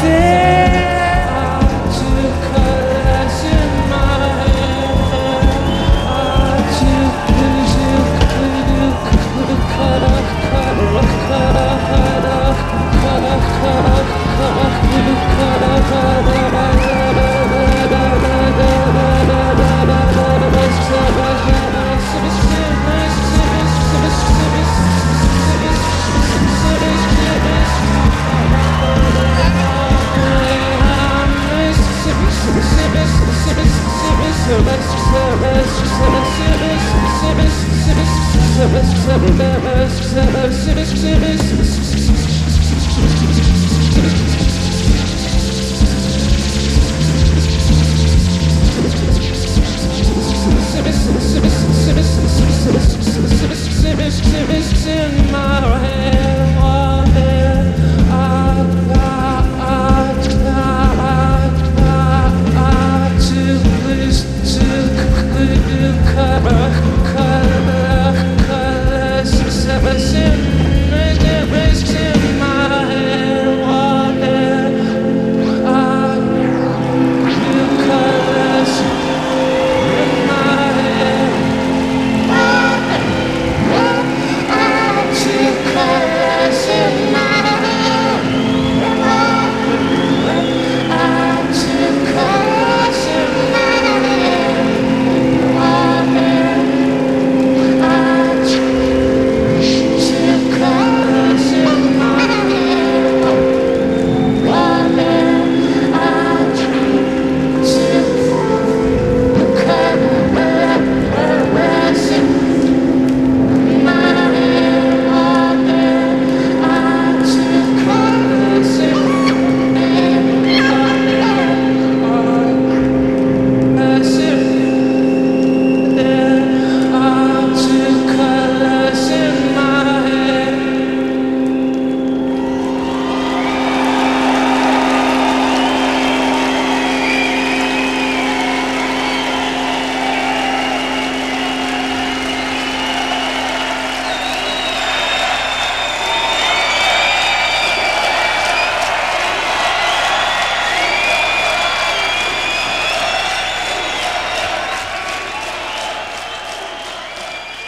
Kara kara kara kara in my